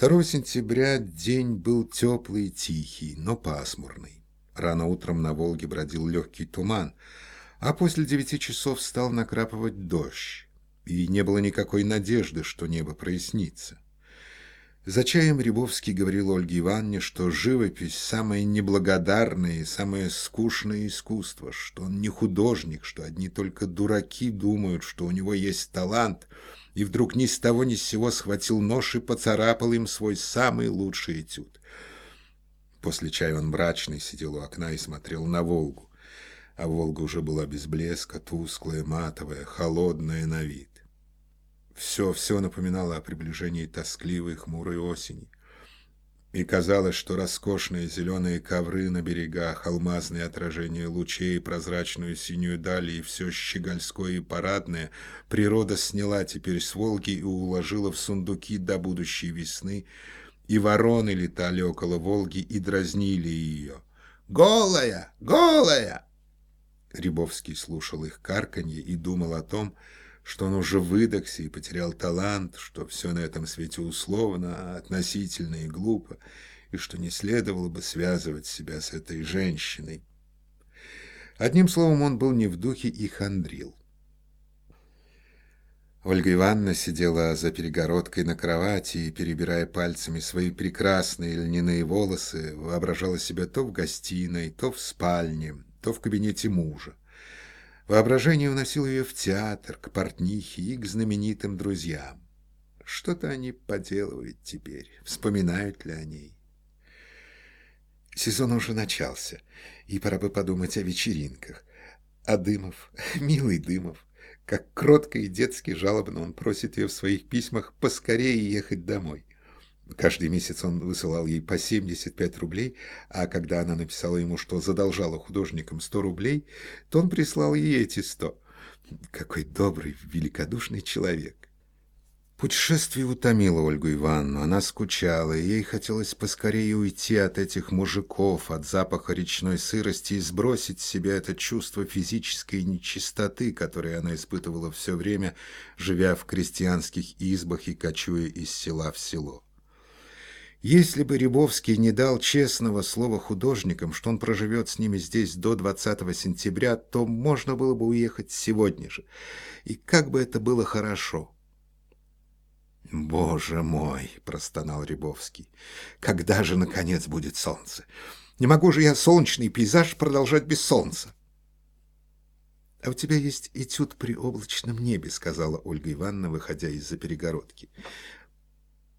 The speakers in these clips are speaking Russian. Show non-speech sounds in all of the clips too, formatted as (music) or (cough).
2 сентября день был теплый и тихий, но пасмурный. Рано утром на Волге бродил легкий туман, а после девяти часов стал накрапывать дождь, и не было никакой надежды, что небо прояснится. За чаем Рябовский говорил Ольге Ивановне, что живопись – самое неблагодарное и самое скучное искусство, что он не художник, что одни только дураки думают, что у него есть талант, и вдруг ни с того ни с сего схватил нож и поцарапал им свой самый лучший этюд. После чая он мрачный сидел у окна и смотрел на Волгу, а Волга уже была без блеска, тусклая, матовая, холодная на вид. Все, все напоминало о приближении тоскливой хмурой осени. И казалось, что роскошные зеленые ковры на берегах, алмазные отражения лучей, прозрачную синюю даль и все щегольское и парадное природа сняла теперь с Волги и уложила в сундуки до будущей весны, и вороны летали около Волги и дразнили ее. «Голая! Голая!» Рябовский слушал их карканье и думал о том, что он уже выдохся и потерял талант, что все на этом свете условно, относительно и глупо, и что не следовало бы связывать себя с этой женщиной. Одним словом, он был не в духе и хандрил. Ольга Ивановна сидела за перегородкой на кровати и, перебирая пальцами свои прекрасные льняные волосы, воображала себя то в гостиной, то в спальне, то в кабинете мужа. Воображение уносило ее в театр, к портнихе и к знаменитым друзьям. Что-то они поделывают теперь, вспоминают ли о ней. Сезон уже начался, и пора бы подумать о вечеринках. А Дымов, (laughs) милый Дымов, как кротко и детски жалобно он просит ее в своих письмах поскорее ехать домой. Каждый месяц он высылал ей по 75 рублей, а когда она написала ему, что задолжала художникам 100 рублей, то он прислал ей эти 100. Какой добрый, великодушный человек. Путешествие утомило Ольгу Ивановну, она скучала, и ей хотелось поскорее уйти от этих мужиков, от запаха речной сырости и сбросить с себя это чувство физической нечистоты, которое она испытывала все время, живя в крестьянских избах и кочуя из села в село. Если бы Рябовский не дал честного слова художникам, что он проживет с ними здесь до 20 сентября, то можно было бы уехать сегодня же. И как бы это было хорошо. «Боже мой!» — простонал Рябовский. «Когда же, наконец, будет солнце? Не могу же я солнечный пейзаж продолжать без солнца!» «А у тебя есть этюд при облачном небе», — сказала Ольга Ивановна, выходя из-за перегородки.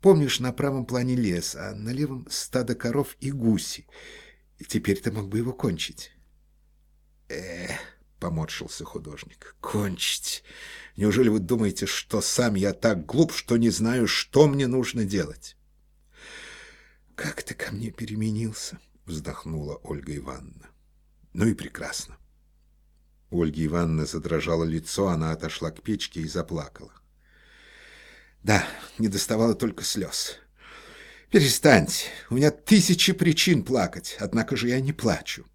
Помнишь, на правом плане лес, а на левом стадо коров и гуси. И теперь ты мог бы его кончить. Эх, поморщился художник. Кончить. Неужели вы думаете, что сам я так глуп, что не знаю, что мне нужно делать? Как ты ко мне переменился, вздохнула Ольга Ивановна. Ну и прекрасно. Ольге Ивановна задрожало лицо, она отошла к печке и заплакала. Да, не доставало только слез. Перестаньте, у меня тысячи причин плакать, однако же я не плачу.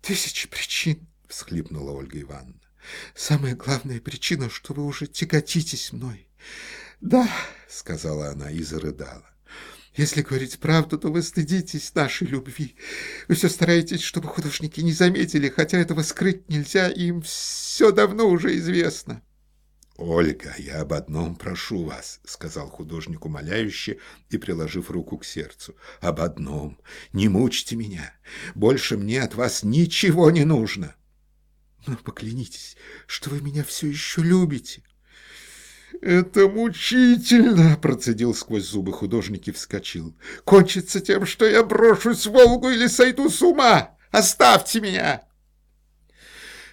Тысячи причин, всхлипнула Ольга Ивановна. Самая главная причина, что вы уже тяготитесь мной. Да, сказала она и зарыдала. Если говорить правду, то вы стыдитесь нашей любви. Вы все стараетесь, чтобы художники не заметили, хотя этого скрыть нельзя, им все давно уже известно. «Ольга, я об одном прошу вас», — сказал художник умоляюще и приложив руку к сердцу. «Об одном. Не мучьте меня. Больше мне от вас ничего не нужно». «Но поклянитесь, что вы меня все еще любите». «Это мучительно!» — процедил сквозь зубы художник и вскочил. «Кончится тем, что я брошусь в Волгу или сойду с ума! Оставьте меня!»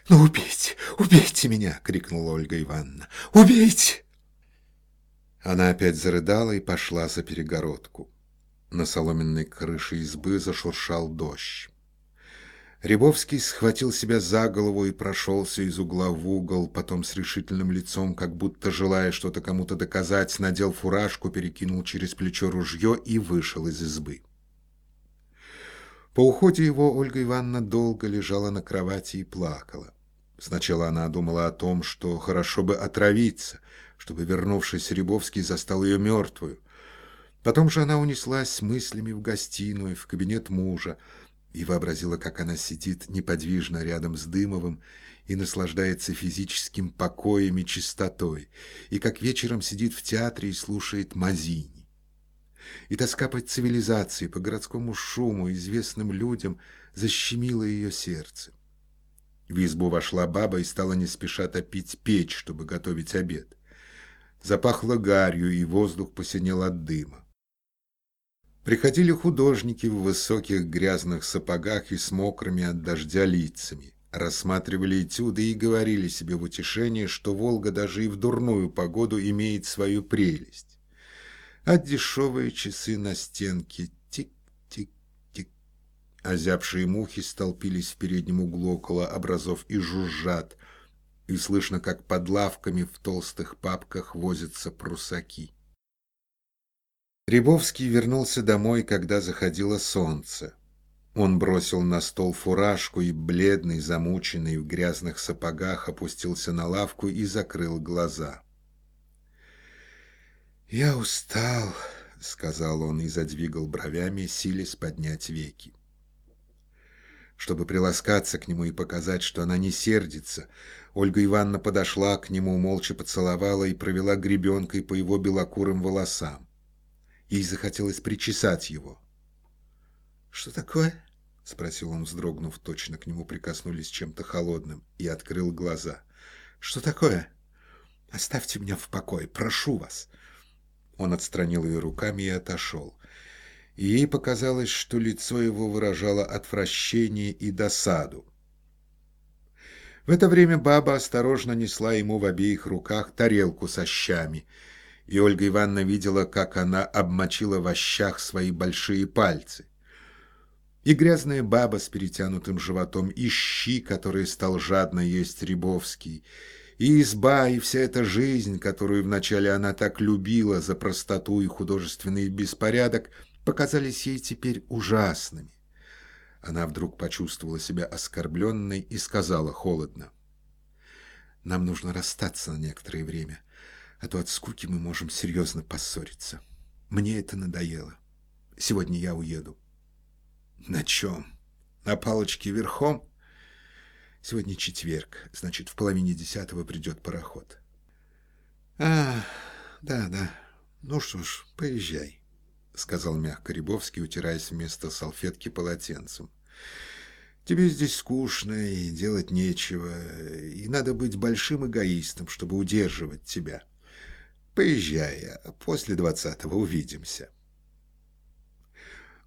«Ну, убейте, убейте меня!» — крикнула Ольга Ивановна. «Убейте!» Она опять зарыдала и пошла за перегородку. На соломенной крыше избы зашуршал дождь. Рябовский схватил себя за голову и прошелся из угла в угол, потом с решительным лицом, как будто желая что-то кому-то доказать, надел фуражку, перекинул через плечо ружье и вышел из избы. По уходе его Ольга Ивановна долго лежала на кровати и плакала. Сначала она думала о том, что хорошо бы отравиться, чтобы, вернувшись, Рябовский застал ее мертвую. Потом же она унеслась мыслями в гостиную, в кабинет мужа, и вообразила, как она сидит неподвижно рядом с Дымовым и наслаждается физическим покоем и чистотой, и как вечером сидит в театре и слушает Мазини. И тоска по цивилизации, по городскому шуму, известным людям защемила ее сердце. В избу вошла баба и стала не спеша топить печь, чтобы готовить обед. Запахло гарью, и воздух посинел от дыма. Приходили художники в высоких грязных сапогах и с мокрыми от дождя лицами, рассматривали этюды и говорили себе в утешение, что Волга даже и в дурную погоду имеет свою прелесть. А дешевые часы на стенке тик-тик-тик. Озябшие мухи столпились в переднем углу около образов и жужжат, и слышно, как под лавками в толстых папках возятся прусаки. Рябовский вернулся домой, когда заходило солнце. Он бросил на стол фуражку и, бледный, замученный, в грязных сапогах, опустился на лавку и закрыл глаза. «Я устал», — сказал он и задвигал бровями, силясь поднять веки. Чтобы приласкаться к нему и показать, что она не сердится, Ольга Ивановна подошла к нему, молча поцеловала и провела гребенкой по его белокурым волосам. Ей захотелось причесать его. «Что такое?» — спросил он, вздрогнув, точно к нему прикоснулись чем-то холодным, и открыл глаза. «Что такое? Оставьте меня в покое, прошу вас!» Он отстранил ее руками и отошел. И ей показалось, что лицо его выражало отвращение и досаду. В это время баба осторожно несла ему в обеих руках тарелку со щами — и Ольга Ивановна видела, как она обмочила в ощах свои большие пальцы. И грязная баба с перетянутым животом, и щи, которые стал жадно есть Рябовский, и изба, и вся эта жизнь, которую вначале она так любила за простоту и художественный беспорядок, показались ей теперь ужасными. Она вдруг почувствовала себя оскорбленной и сказала холодно. «Нам нужно расстаться на некоторое время а то от скуки мы можем серьезно поссориться. Мне это надоело. Сегодня я уеду. На чем? На палочке верхом? Сегодня четверг, значит, в половине десятого придет пароход. А, да, да. Ну что ж, поезжай, сказал мягко Рябовский, утираясь вместо салфетки полотенцем. Тебе здесь скучно и делать нечего, и надо быть большим эгоистом, чтобы удерживать тебя. Поезжай, а после двадцатого увидимся.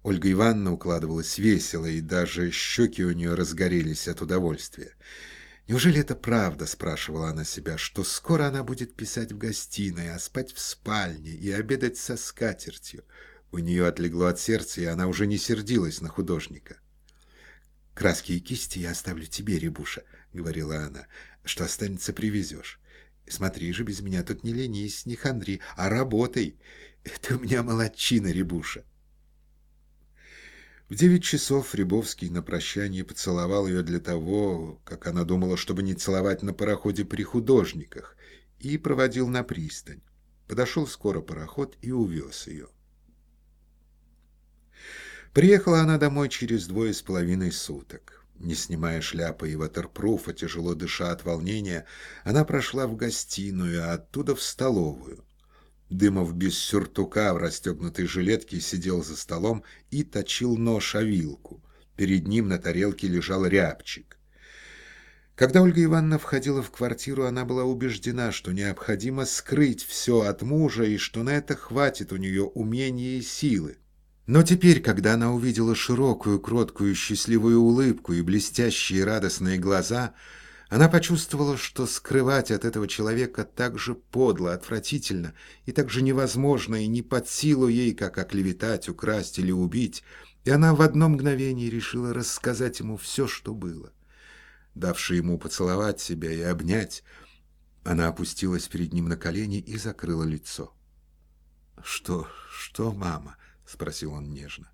Ольга Ивановна укладывалась весело, и даже щеки у нее разгорелись от удовольствия. «Неужели это правда?» – спрашивала она себя, что скоро она будет писать в гостиной, а спать в спальне и обедать со скатертью. У нее отлегло от сердца, и она уже не сердилась на художника. «Краски и кисти я оставлю тебе, Рябуша», — говорила она. «Что останется, привезешь. Смотри же, без меня тут не ленись, не хандри, а работай. Ты у меня молодчина, Рябуша. В девять часов Рябовский на прощание поцеловал ее для того, как она думала, чтобы не целовать на пароходе при художниках, и проводил на пристань. Подошел скоро пароход и увез ее. Приехала она домой через двое с половиной суток. Не снимая шляпы и ватерпруфа, тяжело дыша от волнения, она прошла в гостиную, а оттуда в столовую. Дымов без сюртука в расстегнутой жилетке сидел за столом и точил нож о вилку. Перед ним на тарелке лежал рябчик. Когда Ольга Ивановна входила в квартиру, она была убеждена, что необходимо скрыть все от мужа и что на это хватит у нее умения и силы. Но теперь, когда она увидела широкую, кроткую, счастливую улыбку и блестящие радостные глаза, она почувствовала, что скрывать от этого человека так же подло, отвратительно и так же невозможно и не под силу ей, как оклеветать, украсть или убить, и она в одно мгновение решила рассказать ему все, что было. Давши ему поцеловать себя и обнять, она опустилась перед ним на колени и закрыла лицо. «Что, что, мама?» — спросил он нежно.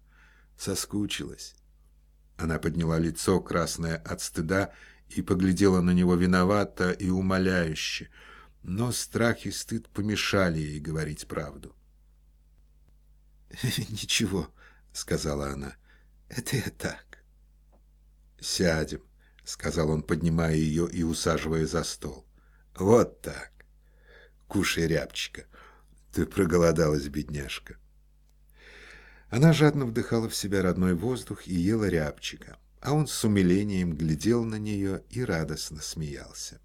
«Соскучилась». Она подняла лицо, красное от стыда, и поглядела на него виновато и умоляюще, но страх и стыд помешали ей говорить правду. (laughs) «Ничего», — сказала она, — «это я так». «Сядем», — сказал он, поднимая ее и усаживая за стол. «Вот так. Кушай, рябчика. Ты проголодалась, бедняжка». Она жадно вдыхала в себя родной воздух и ела рябчика, а он с умилением глядел на нее и радостно смеялся.